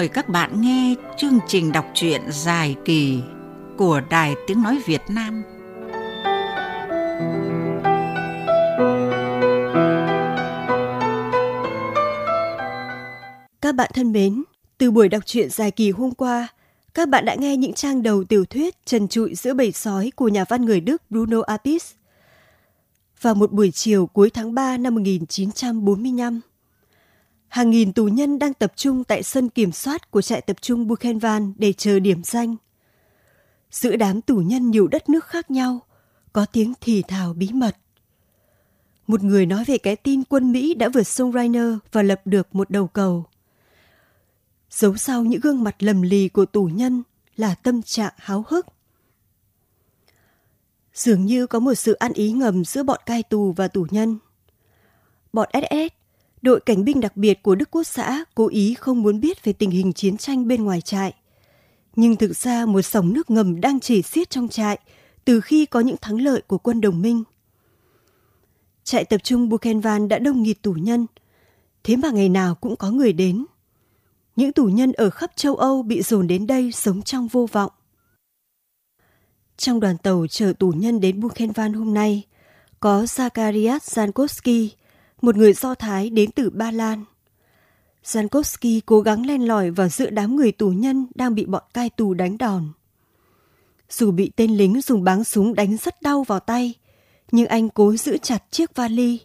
mời các bạn nghe chương trình đọc truyện dài kỳ của Đài Tiếng Nói Việt Nam. Các bạn thân mến, từ buổi đọc truyện dài kỳ hôm qua, các bạn đã nghe những trang đầu tiểu thuyết trần trụi giữa bầy sói của nhà văn người Đức Bruno Apis. Vào một buổi chiều cuối tháng 3 năm 1945, hàng nghìn tù nhân đang tập trung tại sân kiểm soát của trại tập trung Buchenwald để chờ điểm danh. Giữa đám tù nhân nhiều đất nước khác nhau, có tiếng thì thào bí mật. Một người nói về cái tin quân Mỹ đã vượt sông Rainer và lập được một đầu cầu. Giấu sau những gương mặt lầm lì của tù nhân là tâm trạng háo hức. Dường như có một sự ăn ý ngầm giữa bọn cai tù và tù nhân. Bọn SS đội cảnh binh đặc biệt của Đức Quốc xã cố ý không muốn biết về tình hình chiến tranh bên ngoài trại. Nhưng thực ra một sóng nước ngầm đang chảy xiết trong trại từ khi có những thắng lợi của quân đồng minh. Trại tập trung Buchenwald đã đông nghịt tù nhân, thế mà ngày nào cũng có người đến. Những tù nhân ở khắp châu Âu bị dồn đến đây sống trong vô vọng. Trong đoàn tàu chở tù nhân đến Buchenwald hôm nay, có Zakarias Zankowski, một người Do Thái đến từ Ba Lan. Jankowski cố gắng len lỏi vào giữa đám người tù nhân đang bị bọn cai tù đánh đòn. Dù bị tên lính dùng báng súng đánh rất đau vào tay, nhưng anh cố giữ chặt chiếc vali.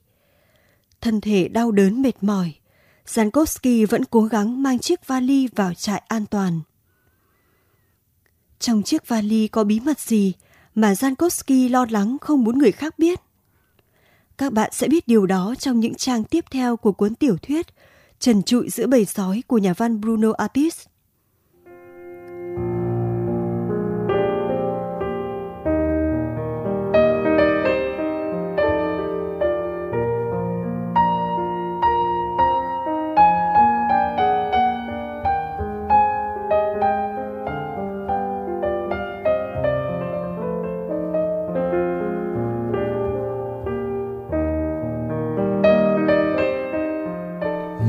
Thân thể đau đớn mệt mỏi, Jankowski vẫn cố gắng mang chiếc vali vào trại an toàn. Trong chiếc vali có bí mật gì mà Jankowski lo lắng không muốn người khác biết? Các bạn sẽ biết điều đó trong những trang tiếp theo của cuốn tiểu thuyết Trần trụi giữa bầy sói của nhà văn Bruno Apis.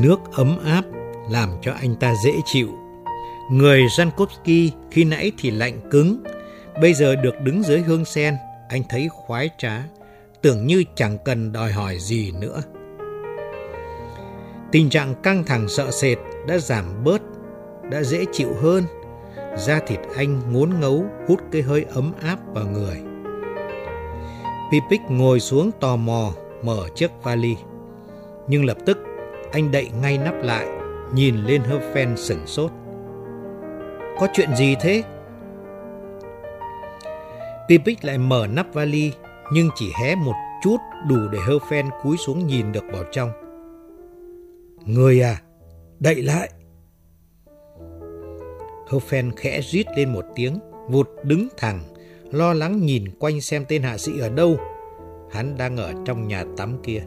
Nước ấm áp làm cho anh ta dễ chịu. Người Jankowski khi nãy thì lạnh cứng, bây giờ được đứng dưới hương sen, anh thấy khoái trá, tưởng như chẳng cần đòi hỏi gì nữa. Tình trạng căng thẳng sợ sệt đã giảm bớt, đã dễ chịu hơn. Da thịt anh ngốn ngấu hút cái hơi ấm áp vào người. Pipic ngồi xuống tò mò mở chiếc vali. Nhưng lập tức anh đậy ngay nắp lại, nhìn lên hơ phen sửng sốt. Có chuyện gì thế? Pipic lại mở nắp vali, nhưng chỉ hé một chút đủ để hơ phen cúi xuống nhìn được vào trong. Người à, đậy lại. Hơ phen khẽ rít lên một tiếng, vụt đứng thẳng, lo lắng nhìn quanh xem tên hạ sĩ ở đâu. Hắn đang ở trong nhà tắm kia.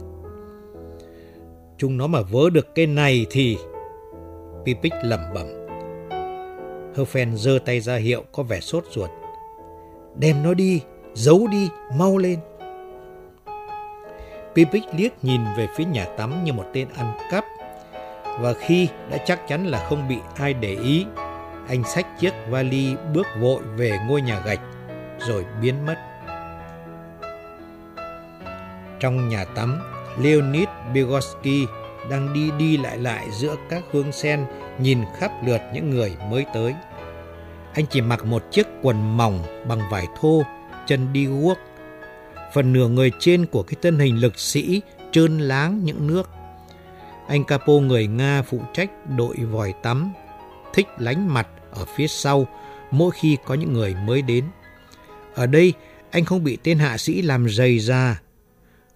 Chúng nó mà vớ được cái này thì... Pipic lẩm bẩm. Herfen giơ tay ra hiệu có vẻ sốt ruột. Đem nó đi, giấu đi, mau lên. Pipic liếc nhìn về phía nhà tắm như một tên ăn cắp. Và khi đã chắc chắn là không bị ai để ý, anh xách chiếc vali bước vội về ngôi nhà gạch, rồi biến mất. Trong nhà tắm, Leonid Vygotsky đang đi đi lại lại giữa các hương sen nhìn khắp lượt những người mới tới. Anh chỉ mặc một chiếc quần mỏng bằng vải thô, chân đi guốc. Phần nửa người trên của cái thân hình lực sĩ trơn láng những nước. Anh Capo người Nga phụ trách đội vòi tắm, thích lánh mặt ở phía sau mỗi khi có những người mới đến. Ở đây, anh không bị tên hạ sĩ làm dày ra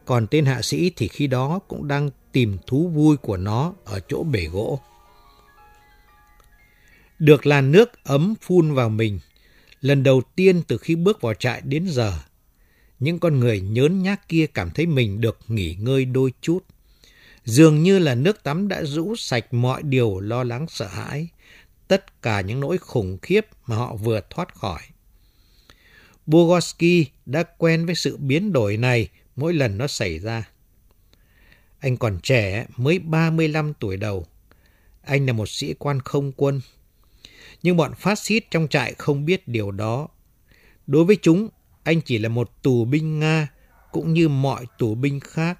còn tên hạ sĩ thì khi đó cũng đang tìm thú vui của nó ở chỗ bể gỗ. Được làn nước ấm phun vào mình, lần đầu tiên từ khi bước vào trại đến giờ, những con người nhớn nhác kia cảm thấy mình được nghỉ ngơi đôi chút. Dường như là nước tắm đã rũ sạch mọi điều lo lắng sợ hãi, tất cả những nỗi khủng khiếp mà họ vừa thoát khỏi. Bogoski đã quen với sự biến đổi này mỗi lần nó xảy ra. Anh còn trẻ, mới 35 tuổi đầu. anh là một sĩ quan không quân. Nhưng bọn phát xít trong trại không biết điều đó. Đối với chúng, anh chỉ là một tù binh Nga, cũng như mọi tù binh khác,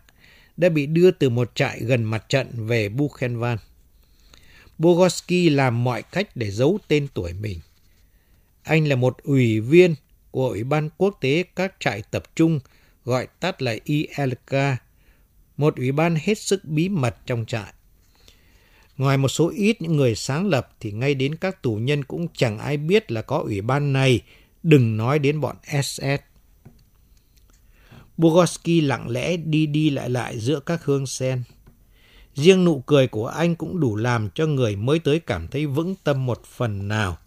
đã bị đưa từ một trại gần mặt trận về Buchenwald. Bogoski làm mọi cách để giấu tên tuổi mình. Anh là một ủy viên của Ủy ban Quốc tế các trại tập trung, gọi tắt là ILK, một ủy ban hết sức bí mật trong trại. Ngoài một số ít những người sáng lập thì ngay đến các tù nhân cũng chẳng ai biết là có ủy ban này, đừng nói đến bọn SS. Bogoski lặng lẽ đi đi lại lại giữa các hương sen. Riêng nụ cười của anh cũng đủ làm cho người mới tới cảm thấy vững tâm một phần nào.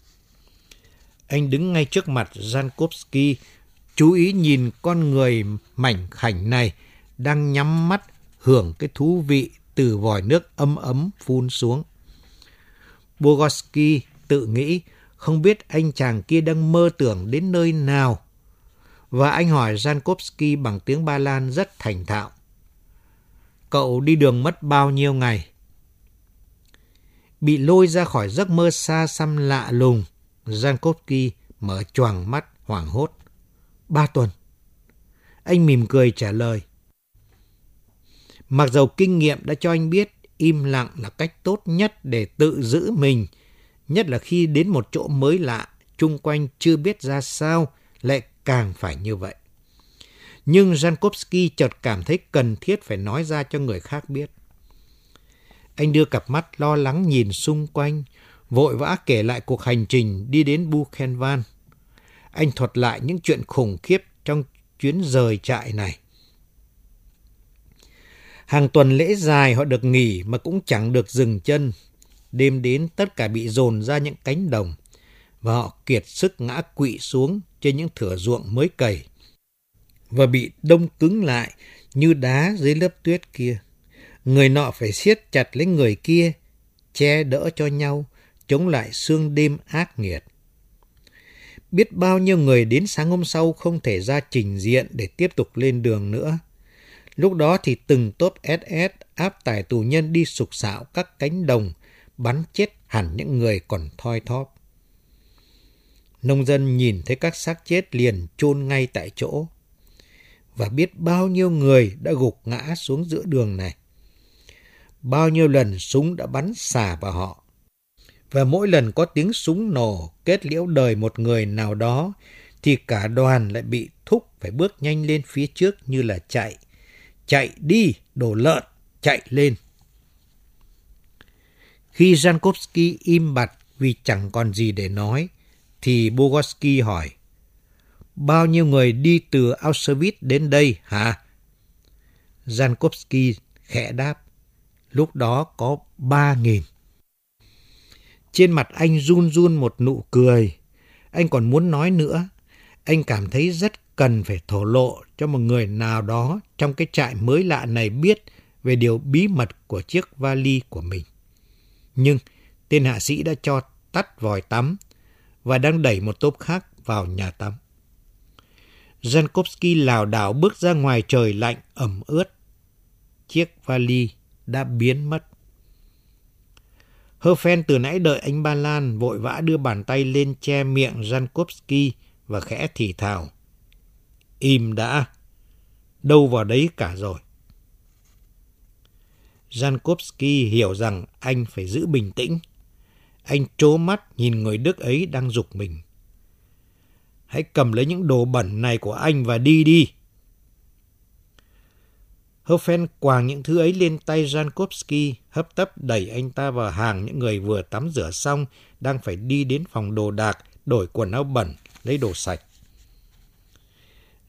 Anh đứng ngay trước mặt Jankowski, chú ý nhìn con người mảnh khảnh này đang nhắm mắt hưởng cái thú vị từ vòi nước ấm ấm phun xuống. Bogoski tự nghĩ không biết anh chàng kia đang mơ tưởng đến nơi nào. Và anh hỏi Jankowski bằng tiếng Ba Lan rất thành thạo. Cậu đi đường mất bao nhiêu ngày? Bị lôi ra khỏi giấc mơ xa xăm lạ lùng, Jankowski mở choàng mắt hoảng hốt. Ba tuần. Anh mỉm cười trả lời. Mặc dầu kinh nghiệm đã cho anh biết im lặng là cách tốt nhất để tự giữ mình, nhất là khi đến một chỗ mới lạ, chung quanh chưa biết ra sao, lại càng phải như vậy. Nhưng Jankowski chợt cảm thấy cần thiết phải nói ra cho người khác biết. Anh đưa cặp mắt lo lắng nhìn xung quanh, vội vã kể lại cuộc hành trình đi đến Buchenwald. Anh thuật lại những chuyện khủng khiếp trong chuyến rời trại này. Hàng tuần lễ dài họ được nghỉ mà cũng chẳng được dừng chân. Đêm đến tất cả bị dồn ra những cánh đồng và họ kiệt sức ngã quỵ xuống trên những thửa ruộng mới cày và bị đông cứng lại như đá dưới lớp tuyết kia. Người nọ phải siết chặt lấy người kia, che đỡ cho nhau, chống lại sương đêm ác nghiệt. Biết bao nhiêu người đến sáng hôm sau không thể ra trình diện để tiếp tục lên đường nữa. Lúc đó thì từng tốp SS áp tải tù nhân đi sục sạo các cánh đồng, bắn chết hẳn những người còn thoi thóp. Nông dân nhìn thấy các xác chết liền chôn ngay tại chỗ. Và biết bao nhiêu người đã gục ngã xuống giữa đường này. Bao nhiêu lần súng đã bắn xả vào họ. Và mỗi lần có tiếng súng nổ kết liễu đời một người nào đó thì cả đoàn lại bị thúc phải bước nhanh lên phía trước như là chạy chạy đi, đồ lợn, chạy lên. Khi Jankowski im bặt vì chẳng còn gì để nói, thì Bogoski hỏi, Bao nhiêu người đi từ Auschwitz đến đây hả? Jankowski khẽ đáp, lúc đó có ba nghìn. Trên mặt anh run run một nụ cười. Anh còn muốn nói nữa. Anh cảm thấy rất cần phải thổ lộ cho một người nào đó trong cái trại mới lạ này biết về điều bí mật của chiếc vali của mình. Nhưng tên hạ sĩ đã cho tắt vòi tắm và đang đẩy một tốp khác vào nhà tắm. Jankowski lảo đảo bước ra ngoài trời lạnh ẩm ướt. Chiếc vali đã biến mất. Hơ phen từ nãy đợi anh Ba Lan vội vã đưa bàn tay lên che miệng Jankowski và khẽ thì thào. Im đã. Đâu vào đấy cả rồi. Jankowski hiểu rằng anh phải giữ bình tĩnh. Anh trố mắt nhìn người Đức ấy đang dục mình. Hãy cầm lấy những đồ bẩn này của anh và đi đi. Hoffen quàng những thứ ấy lên tay Jankowski, hấp tấp đẩy anh ta vào hàng những người vừa tắm rửa xong, đang phải đi đến phòng đồ đạc, đổi quần áo bẩn, lấy đồ sạch.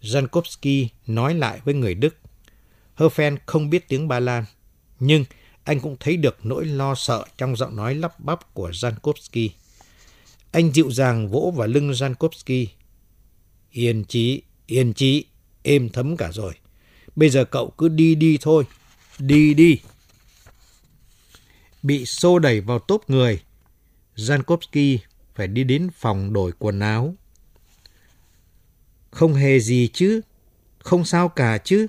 Jankowski nói lại với người Đức. Hoffen không biết tiếng Ba Lan, nhưng anh cũng thấy được nỗi lo sợ trong giọng nói lắp bắp của Jankowski. Anh dịu dàng vỗ vào lưng Jankowski. Yên chí, yên chí, êm thấm cả rồi. Bây giờ cậu cứ đi đi thôi, đi đi. Bị xô đẩy vào tốp người, Jankowski phải đi đến phòng đổi quần áo. Không hề gì chứ, không sao cả chứ.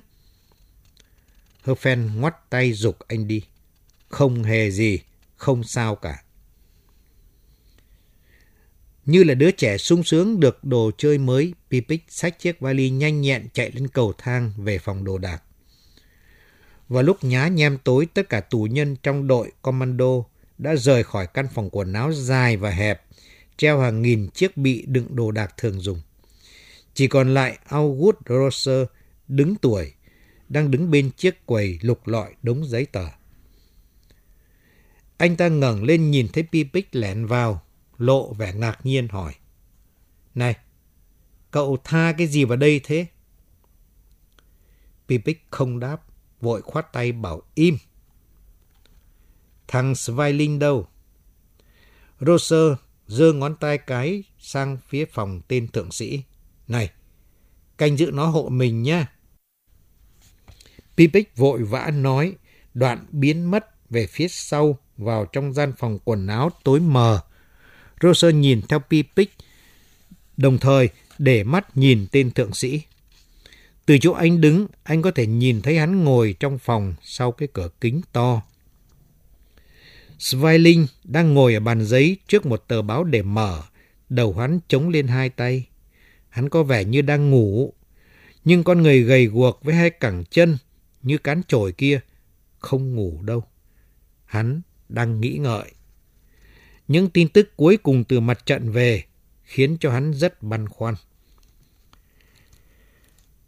Herfen ngoắt tay dục anh đi. Không hề gì, không sao cả. Như là đứa trẻ sung sướng được đồ chơi mới, Pipic xách chiếc vali nhanh nhẹn chạy lên cầu thang về phòng đồ đạc. Vào lúc nhá nhem tối, tất cả tù nhân trong đội commando đã rời khỏi căn phòng quần áo dài và hẹp, treo hàng nghìn chiếc bị đựng đồ đạc thường dùng. Chỉ còn lại August Rosser đứng tuổi, đang đứng bên chiếc quầy lục lọi đống giấy tờ. Anh ta ngẩng lên nhìn thấy Pipic lẻn vào, lộ vẻ ngạc nhiên hỏi. Này, cậu tha cái gì vào đây thế? Pipic không đáp, vội khoát tay bảo im. Thằng Sveiling đâu? Roser giơ ngón tay cái sang phía phòng tên thượng sĩ. Này, canh giữ nó hộ mình nhá. Pipic vội vã nói, đoạn biến mất về phía sau vào trong gian phòng quần áo tối mờ. Roser nhìn theo Pipic, đồng thời để mắt nhìn tên thượng sĩ. Từ chỗ anh đứng, anh có thể nhìn thấy hắn ngồi trong phòng sau cái cửa kính to. Sveiling đang ngồi ở bàn giấy trước một tờ báo để mở, đầu hắn chống lên hai tay. Hắn có vẻ như đang ngủ, nhưng con người gầy guộc với hai cẳng chân như cán chổi kia không ngủ đâu. Hắn đang nghĩ ngợi. Những tin tức cuối cùng từ mặt trận về khiến cho hắn rất băn khoăn.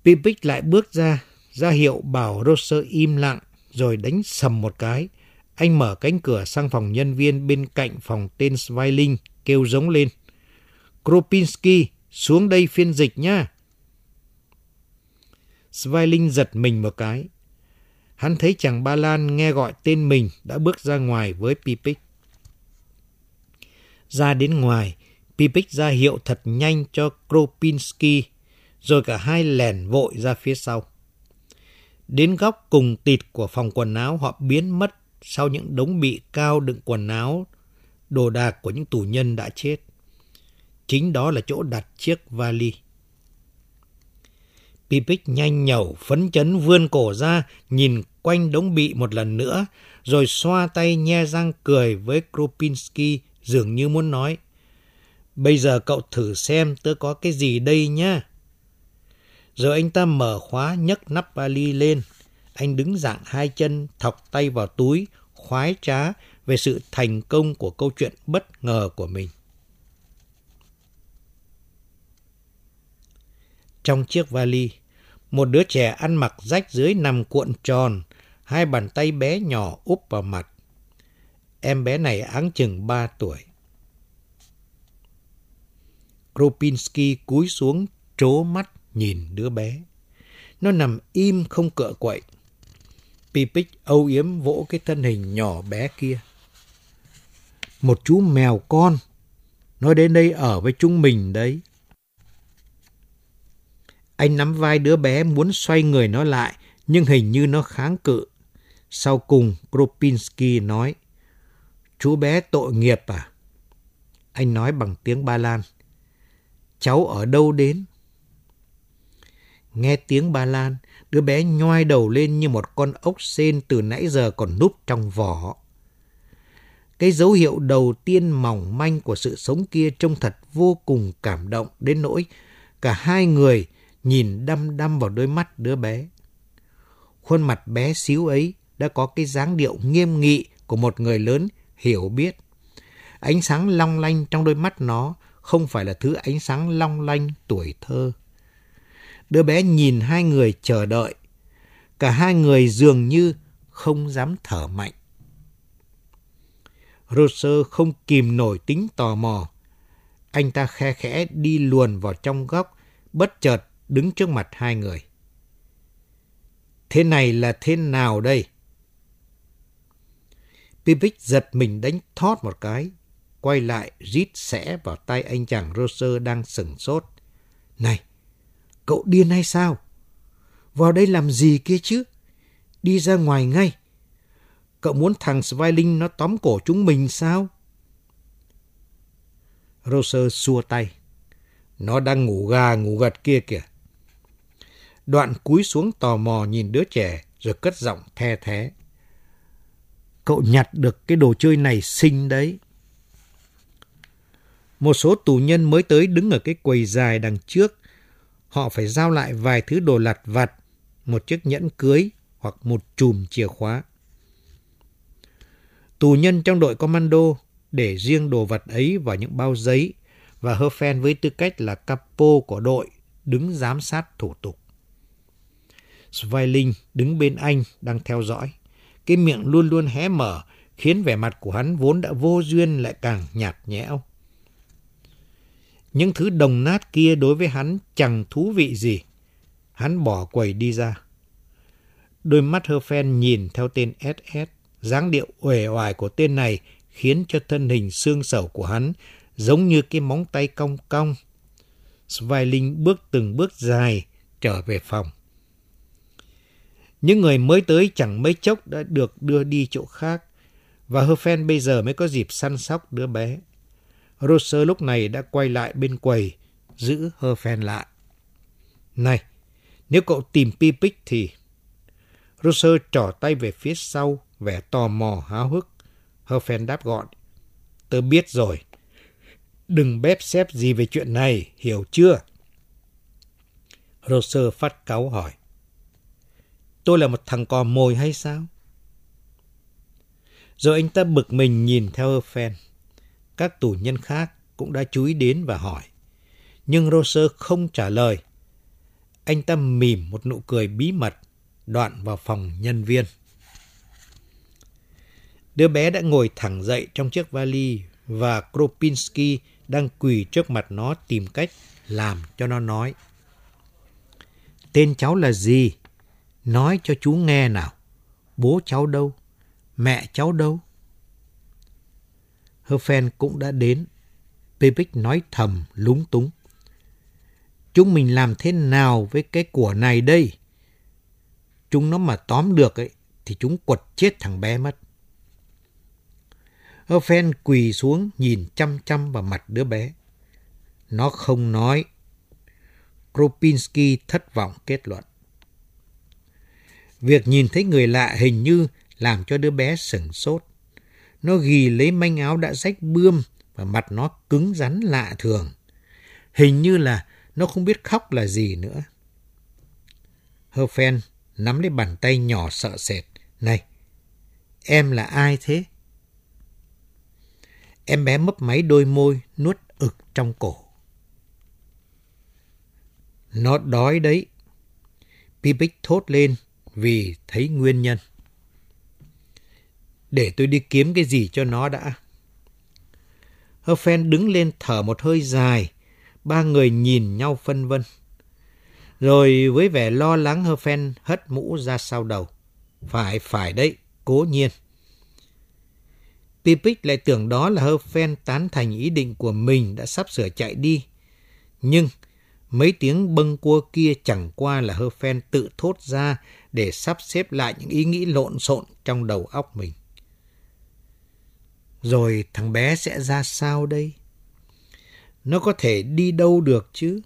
Pipic lại bước ra, ra hiệu bảo Roser im lặng, rồi đánh sầm một cái. Anh mở cánh cửa sang phòng nhân viên bên cạnh phòng tên Sveiling, kêu giống lên. Kropinski, xuống đây phiên dịch nhá. Sveiling giật mình một cái. Hắn thấy chàng Ba Lan nghe gọi tên mình đã bước ra ngoài với Pipic. Ra đến ngoài, Pipic ra hiệu thật nhanh cho Kropinski, rồi cả hai lèn vội ra phía sau. Đến góc cùng tịt của phòng quần áo họ biến mất sau những đống bị cao đựng quần áo, đồ đạc của những tù nhân đã chết. Chính đó là chỗ đặt chiếc vali. Pipic nhanh nhẩu, phấn chấn vươn cổ ra, nhìn quanh đống bị một lần nữa, rồi xoa tay nhe răng cười với Kropinski dường như muốn nói. Bây giờ cậu thử xem tớ có cái gì đây nhá. Rồi anh ta mở khóa nhấc nắp vali lên. Anh đứng dạng hai chân, thọc tay vào túi, khoái trá về sự thành công của câu chuyện bất ngờ của mình. Trong chiếc vali, một đứa trẻ ăn mặc rách dưới nằm cuộn tròn, hai bàn tay bé nhỏ úp vào mặt. Em bé này áng chừng 3 tuổi. Kropinski cúi xuống trố mắt nhìn đứa bé. Nó nằm im không cựa quậy. Pipic âu yếm vỗ cái thân hình nhỏ bé kia. Một chú mèo con. Nó đến đây ở với chúng mình đấy. Anh nắm vai đứa bé muốn xoay người nó lại, nhưng hình như nó kháng cự. Sau cùng, Kropinski nói, Chú bé tội nghiệp à? Anh nói bằng tiếng Ba Lan. Cháu ở đâu đến? Nghe tiếng Ba Lan, đứa bé nhoai đầu lên như một con ốc sên từ nãy giờ còn núp trong vỏ. Cái dấu hiệu đầu tiên mỏng manh của sự sống kia trông thật vô cùng cảm động đến nỗi cả hai người nhìn đăm đăm vào đôi mắt đứa bé. Khuôn mặt bé xíu ấy đã có cái dáng điệu nghiêm nghị của một người lớn hiểu biết. Ánh sáng long lanh trong đôi mắt nó không phải là thứ ánh sáng long lanh tuổi thơ. Đứa bé nhìn hai người chờ đợi. Cả hai người dường như không dám thở mạnh. Roser không kìm nổi tính tò mò. Anh ta khe khẽ đi luồn vào trong góc, bất chợt đứng trước mặt hai người. Thế này là thế nào đây? Pipic giật mình đánh thót một cái, quay lại rít sẽ vào tay anh chàng Roser đang sừng sốt. Này, cậu điên hay sao? Vào đây làm gì kia chứ? Đi ra ngoài ngay. Cậu muốn thằng Sveiling nó tóm cổ chúng mình sao? Roser xua tay. Nó đang ngủ gà ngủ gật kia kìa. Đoạn cúi xuống tò mò nhìn đứa trẻ rồi cất giọng the thế. Cậu nhặt được cái đồ chơi này xinh đấy. Một số tù nhân mới tới đứng ở cái quầy dài đằng trước. Họ phải giao lại vài thứ đồ lặt vặt, một chiếc nhẫn cưới hoặc một chùm chìa khóa. Tù nhân trong đội commando để riêng đồ vật ấy vào những bao giấy và Herfen với tư cách là capo của đội đứng giám sát thủ tục. Sveiling đứng bên anh đang theo dõi. Cái miệng luôn luôn hé mở khiến vẻ mặt của hắn vốn đã vô duyên lại càng nhạt nhẽo. Những thứ đồng nát kia đối với hắn chẳng thú vị gì. Hắn bỏ quầy đi ra. Đôi mắt hơ phen nhìn theo tên SS, dáng điệu uể oải của tên này khiến cho thân hình xương sầu của hắn giống như cái móng tay cong cong. Svailin bước từng bước dài trở về phòng. Những người mới tới chẳng mấy chốc đã được đưa đi chỗ khác và Herfen bây giờ mới có dịp săn sóc đứa bé. Roser lúc này đã quay lại bên quầy, giữ Herfen lại. Này, nếu cậu tìm Pipic thì... Roser trỏ tay về phía sau, vẻ tò mò háo hức. Herfen đáp gọn. Tớ biết rồi. Đừng bếp xếp gì về chuyện này, hiểu chưa? Roser phát cáu hỏi. Tôi là một thằng cò mồi hay sao? Rồi anh ta bực mình nhìn theo Herfen. Các tù nhân khác cũng đã chú ý đến và hỏi. Nhưng Roser không trả lời. Anh ta mỉm một nụ cười bí mật, đoạn vào phòng nhân viên. Đứa bé đã ngồi thẳng dậy trong chiếc vali và Kropinski đang quỳ trước mặt nó tìm cách làm cho nó nói. Tên cháu là gì? Nói cho chú nghe nào. Bố cháu đâu? Mẹ cháu đâu? Herfen cũng đã đến. Pipic nói thầm, lúng túng. Chúng mình làm thế nào với cái của này đây? Chúng nó mà tóm được ấy, thì chúng quật chết thằng bé mất. Herfen quỳ xuống nhìn chăm chăm vào mặt đứa bé. Nó không nói. Kropinski thất vọng kết luận. Việc nhìn thấy người lạ hình như làm cho đứa bé sửng sốt. Nó ghi lấy manh áo đã rách bươm và mặt nó cứng rắn lạ thường. Hình như là nó không biết khóc là gì nữa. Herfen nắm lấy bàn tay nhỏ sợ sệt. Này, em là ai thế? Em bé mấp máy đôi môi, nuốt ực trong cổ. Nó đói đấy. Pipic thốt lên vì thấy nguyên nhân. Để tôi đi kiếm cái gì cho nó đã. Herfen đứng lên thở một hơi dài. Ba người nhìn nhau phân vân. Rồi với vẻ lo lắng Herfen hất mũ ra sau đầu. Phải, phải đấy, cố nhiên. Pipic lại tưởng đó là Herfen tán thành ý định của mình đã sắp sửa chạy đi. Nhưng mấy tiếng bâng cua kia chẳng qua là Herfen tự thốt ra để sắp xếp lại những ý nghĩ lộn xộn trong đầu óc mình. Rồi thằng bé sẽ ra sao đây? Nó có thể đi đâu được chứ?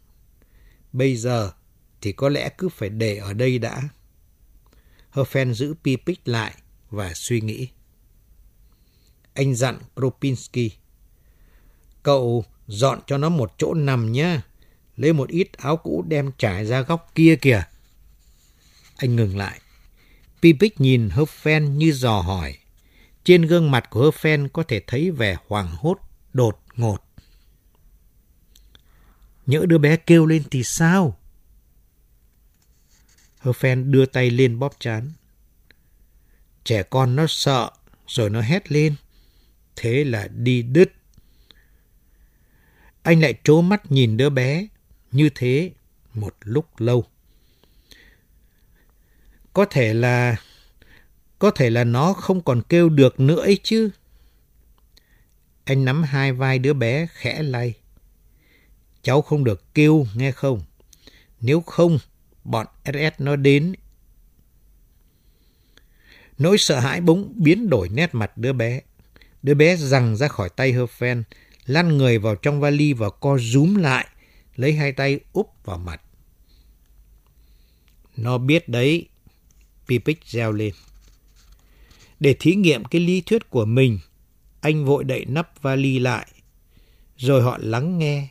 Bây giờ thì có lẽ cứ phải để ở đây đã. Herfen giữ Pipic lại và suy nghĩ. Anh dặn Kropinski. Cậu dọn cho nó một chỗ nằm nhé. Lấy một ít áo cũ đem trải ra góc kia kìa. Anh ngừng lại. Pipic nhìn Herfen như dò hỏi. Trên gương mặt của Herfen có thể thấy vẻ hoảng hốt, đột ngột. Nhỡ đứa bé kêu lên thì sao? Herfen đưa tay lên bóp chán. Trẻ con nó sợ, rồi nó hét lên. Thế là đi đứt. Anh lại trố mắt nhìn đứa bé, như thế một lúc lâu. Có thể là có thể là nó không còn kêu được nữa ấy chứ. Anh nắm hai vai đứa bé khẽ lay. Cháu không được kêu, nghe không? Nếu không, bọn SS nó đến. Nỗi sợ hãi bỗng biến đổi nét mặt đứa bé. Đứa bé rằng ra khỏi tay Herfen, lăn người vào trong vali và co rúm lại, lấy hai tay úp vào mặt. Nó biết đấy, Pipic reo lên. Để thí nghiệm cái lý thuyết của mình, anh vội đậy nắp vali lại. Rồi họ lắng nghe.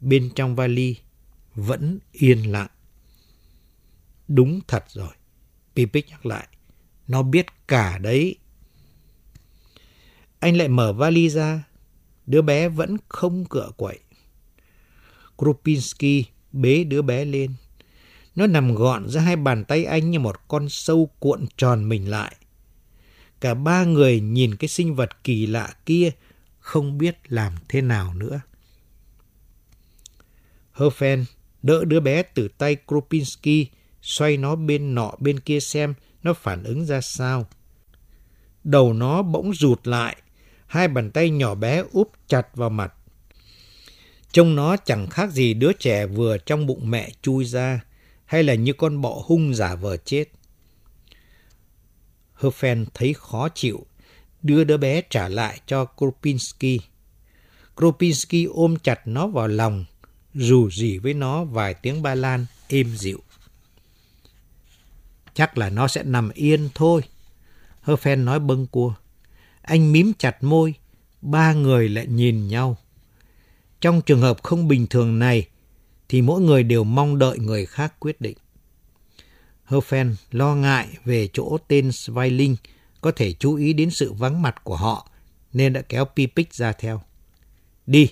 Bên trong vali vẫn yên lặng. Đúng thật rồi. Pipic nhắc lại. Nó biết cả đấy. Anh lại mở vali ra. Đứa bé vẫn không cựa quậy. Krupinski bế đứa bé lên. Nó nằm gọn giữa hai bàn tay anh như một con sâu cuộn tròn mình lại. Cả ba người nhìn cái sinh vật kỳ lạ kia không biết làm thế nào nữa. Herfen đỡ đứa bé từ tay Kropinski, xoay nó bên nọ bên kia xem nó phản ứng ra sao. Đầu nó bỗng rụt lại, hai bàn tay nhỏ bé úp chặt vào mặt. Trông nó chẳng khác gì đứa trẻ vừa trong bụng mẹ chui ra, hay là như con bọ hung giả vờ chết. Herfen thấy khó chịu, đưa đứa bé trả lại cho Kropinski. Kropinski ôm chặt nó vào lòng, rủ rỉ với nó vài tiếng ba lan êm dịu. Chắc là nó sẽ nằm yên thôi. Herfen nói bâng cua. Anh mím chặt môi, ba người lại nhìn nhau. Trong trường hợp không bình thường này, thì mỗi người đều mong đợi người khác quyết định. Herfen lo ngại về chỗ tên Sveiling có thể chú ý đến sự vắng mặt của họ, nên đã kéo Pipic ra theo. Đi,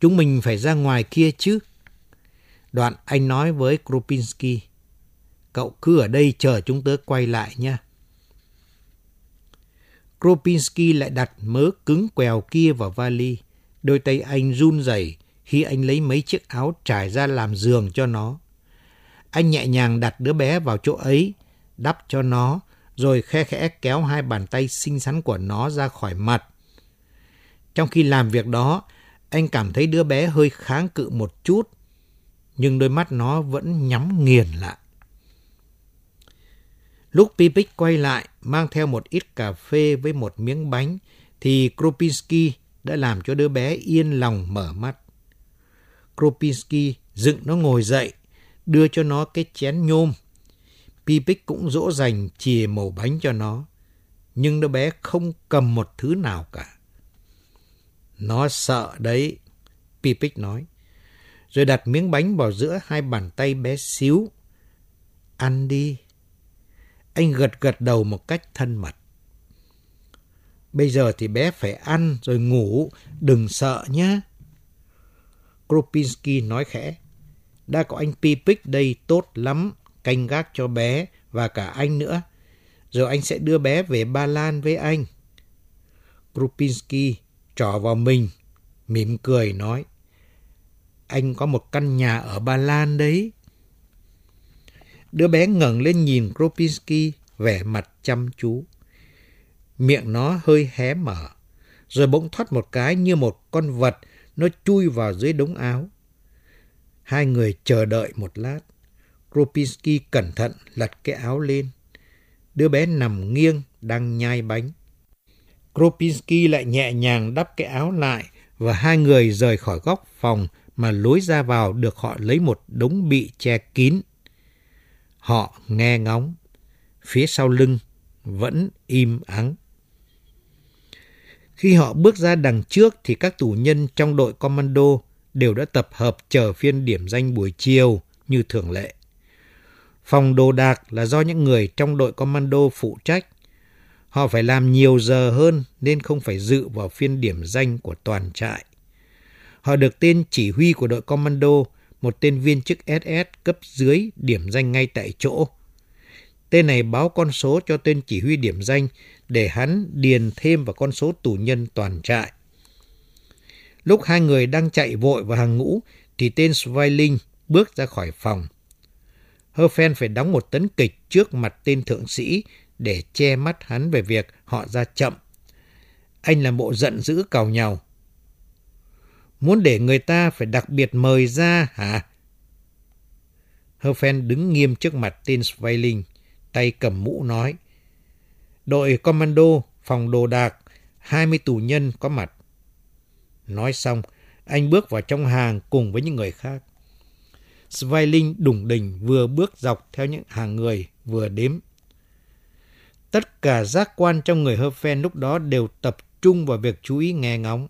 chúng mình phải ra ngoài kia chứ. Đoạn anh nói với Kropinski, cậu cứ ở đây chờ chúng tớ quay lại nha. Kropinski lại đặt mớ cứng quèo kia vào vali. Đôi tay anh run rẩy khi anh lấy mấy chiếc áo trải ra làm giường cho nó. Anh nhẹ nhàng đặt đứa bé vào chỗ ấy, đắp cho nó, rồi khe khẽ kéo hai bàn tay xinh xắn của nó ra khỏi mặt. Trong khi làm việc đó, anh cảm thấy đứa bé hơi kháng cự một chút, nhưng đôi mắt nó vẫn nhắm nghiền lại. Lúc Pipic quay lại, mang theo một ít cà phê với một miếng bánh, thì Kropinski đã làm cho đứa bé yên lòng mở mắt. Kropinski dựng nó ngồi dậy, đưa cho nó cái chén nhôm. Pipic cũng dỗ dành chìa màu bánh cho nó, nhưng đứa bé không cầm một thứ nào cả. Nó sợ đấy, Pipic nói, rồi đặt miếng bánh vào giữa hai bàn tay bé xíu. Ăn đi. Anh gật gật đầu một cách thân mật. Bây giờ thì bé phải ăn rồi ngủ, đừng sợ nhé. Kropinski nói khẽ. Đã có anh Pipic đây tốt lắm, canh gác cho bé và cả anh nữa. Rồi anh sẽ đưa bé về Ba Lan với anh. Krupinski trỏ vào mình, mỉm cười nói. Anh có một căn nhà ở Ba Lan đấy. Đứa bé ngẩng lên nhìn Kropinski vẻ mặt chăm chú. Miệng nó hơi hé mở, rồi bỗng thoát một cái như một con vật nó chui vào dưới đống áo. Hai người chờ đợi một lát. Kropinski cẩn thận lật cái áo lên. Đứa bé nằm nghiêng, đang nhai bánh. Kropinski lại nhẹ nhàng đắp cái áo lại và hai người rời khỏi góc phòng mà lối ra vào được họ lấy một đống bị che kín. Họ nghe ngóng. Phía sau lưng vẫn im ắng. Khi họ bước ra đằng trước thì các tù nhân trong đội commando đều đã tập hợp chờ phiên điểm danh buổi chiều như thường lệ. Phòng đồ đạc là do những người trong đội commando phụ trách. Họ phải làm nhiều giờ hơn nên không phải dự vào phiên điểm danh của toàn trại. Họ được tên chỉ huy của đội commando, một tên viên chức SS cấp dưới điểm danh ngay tại chỗ. Tên này báo con số cho tên chỉ huy điểm danh để hắn điền thêm vào con số tù nhân toàn trại. Lúc hai người đang chạy vội vào hàng ngũ thì tên Sveiling bước ra khỏi phòng. Herfen phải đóng một tấn kịch trước mặt tên thượng sĩ để che mắt hắn về việc họ ra chậm. Anh làm bộ giận dữ cào nhau. Muốn để người ta phải đặc biệt mời ra hả? Herfen đứng nghiêm trước mặt tên Sveiling, tay cầm mũ nói. Đội commando, phòng đồ đạc, 20 tù nhân có mặt. Nói xong, anh bước vào trong hàng cùng với những người khác. Sveiling đủng đỉnh vừa bước dọc theo những hàng người vừa đếm. Tất cả giác quan trong người Hơ Phen lúc đó đều tập trung vào việc chú ý nghe ngóng.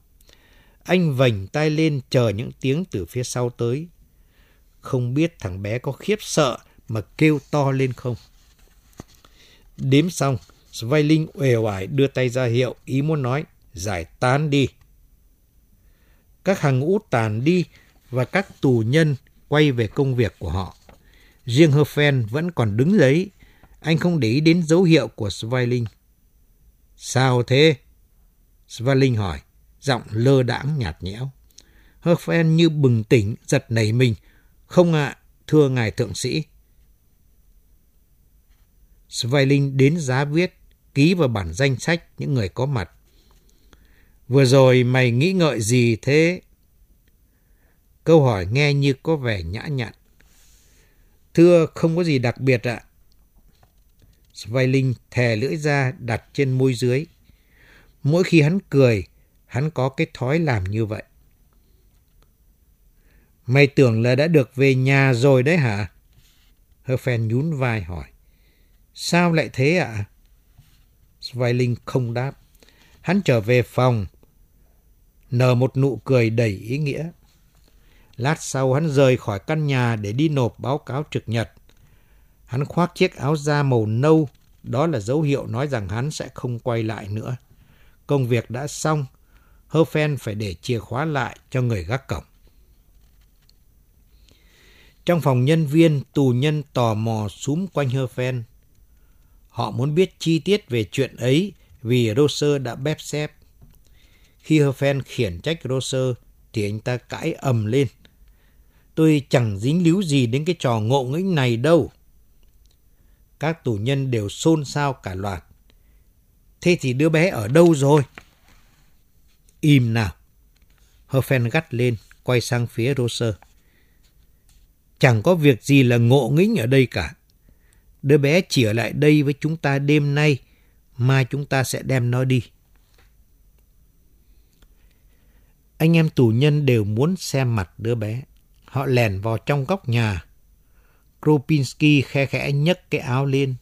Anh vành tay lên chờ những tiếng từ phía sau tới. Không biết thằng bé có khiếp sợ mà kêu to lên không. Đếm xong, Sveiling uể oải đưa tay ra hiệu, ý muốn nói, giải tán đi. Các hàng ngũ tàn đi và các tù nhân quay về công việc của họ. Riêng Herfen vẫn còn đứng lấy. Anh không để ý đến dấu hiệu của Sveiling. Sao thế? Sveiling hỏi, giọng lơ đãng nhạt nhẽo. Herfen như bừng tỉnh, giật nảy mình. Không ạ, thưa ngài thượng sĩ. Sveiling đến giá viết, ký vào bản danh sách những người có mặt. Vừa rồi mày nghĩ ngợi gì thế? Câu hỏi nghe như có vẻ nhã nhặn. Thưa, không có gì đặc biệt ạ. Sveiling thè lưỡi ra đặt trên môi dưới. Mỗi khi hắn cười, hắn có cái thói làm như vậy. Mày tưởng là đã được về nhà rồi đấy hả? Herfen nhún vai hỏi. Sao lại thế ạ? À? Sveiling không đáp. Hắn trở về phòng, nở một nụ cười đầy ý nghĩa. Lát sau hắn rời khỏi căn nhà để đi nộp báo cáo trực nhật. Hắn khoác chiếc áo da màu nâu, đó là dấu hiệu nói rằng hắn sẽ không quay lại nữa. Công việc đã xong, Herfen phải để chìa khóa lại cho người gác cổng. Trong phòng nhân viên, tù nhân tò mò súm quanh Herfen. Họ muốn biết chi tiết về chuyện ấy vì Roser đã bép xếp. Khi Herfen khiển trách Roser thì anh ta cãi ầm lên. Tôi chẳng dính líu gì đến cái trò ngộ nghĩnh này đâu. Các tù nhân đều xôn xao cả loạt. Thế thì đứa bé ở đâu rồi? Im nào. Herfen gắt lên, quay sang phía Roser. Chẳng có việc gì là ngộ nghĩnh ở đây cả. Đứa bé chỉ ở lại đây với chúng ta đêm nay, mai chúng ta sẽ đem nó đi. Anh em tù nhân đều muốn xem mặt đứa bé. Họ lèn vào trong góc nhà. Kropinski khe khẽ nhấc cái áo lên.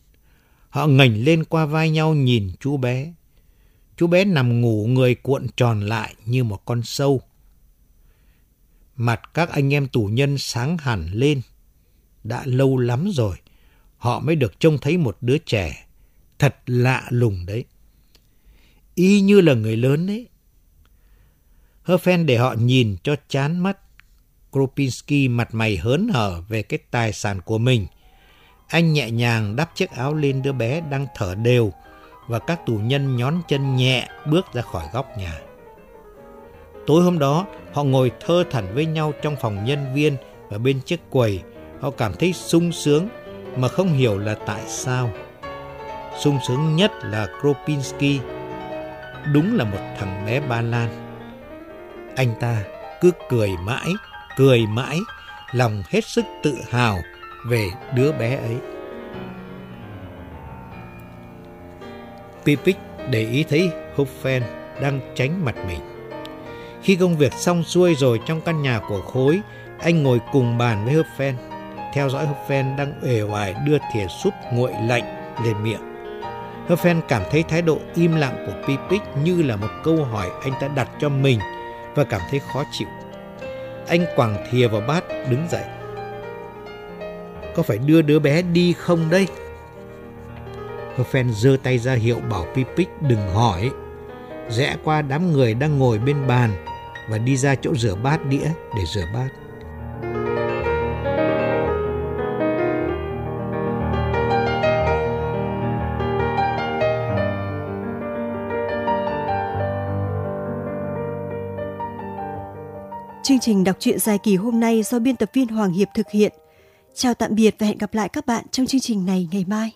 Họ ngẩng lên qua vai nhau nhìn chú bé. Chú bé nằm ngủ người cuộn tròn lại như một con sâu. Mặt các anh em tù nhân sáng hẳn lên. Đã lâu lắm rồi, họ mới được trông thấy một đứa trẻ. Thật lạ lùng đấy. Y như là người lớn đấy. phen để họ nhìn cho chán mắt. Kropinski mặt mày hớn hở về cái tài sản của mình. Anh nhẹ nhàng đắp chiếc áo lên đứa bé đang thở đều và các tù nhân nhón chân nhẹ bước ra khỏi góc nhà. Tối hôm đó, họ ngồi thơ thẩn với nhau trong phòng nhân viên và bên chiếc quầy. Họ cảm thấy sung sướng mà không hiểu là tại sao. sung sướng nhất là Kropinski. Đúng là một thằng bé Ba Lan. Anh ta cứ cười mãi, cười mãi, lòng hết sức tự hào về đứa bé ấy. Pipic để ý thấy Hoffen đang tránh mặt mình. Khi công việc xong xuôi rồi trong căn nhà của khối, anh ngồi cùng bàn với Hoffen, theo dõi Hoffen đang uể oải đưa thìa súp nguội lạnh lên miệng. Hoffen cảm thấy thái độ im lặng của Pipic như là một câu hỏi anh ta đặt cho mình và cảm thấy khó chịu. Anh quẳng thìa vào bát, đứng dậy. Có phải đưa đứa bé đi không đây? Hoffen giơ tay ra hiệu bảo Pipic đừng hỏi. Rẽ qua đám người đang ngồi bên bàn và đi ra chỗ rửa bát đĩa để rửa bát. Chương trình đọc truyện dài kỳ hôm nay do biên tập viên Hoàng Hiệp thực hiện. Chào tạm biệt và hẹn gặp lại các bạn trong chương trình này ngày mai.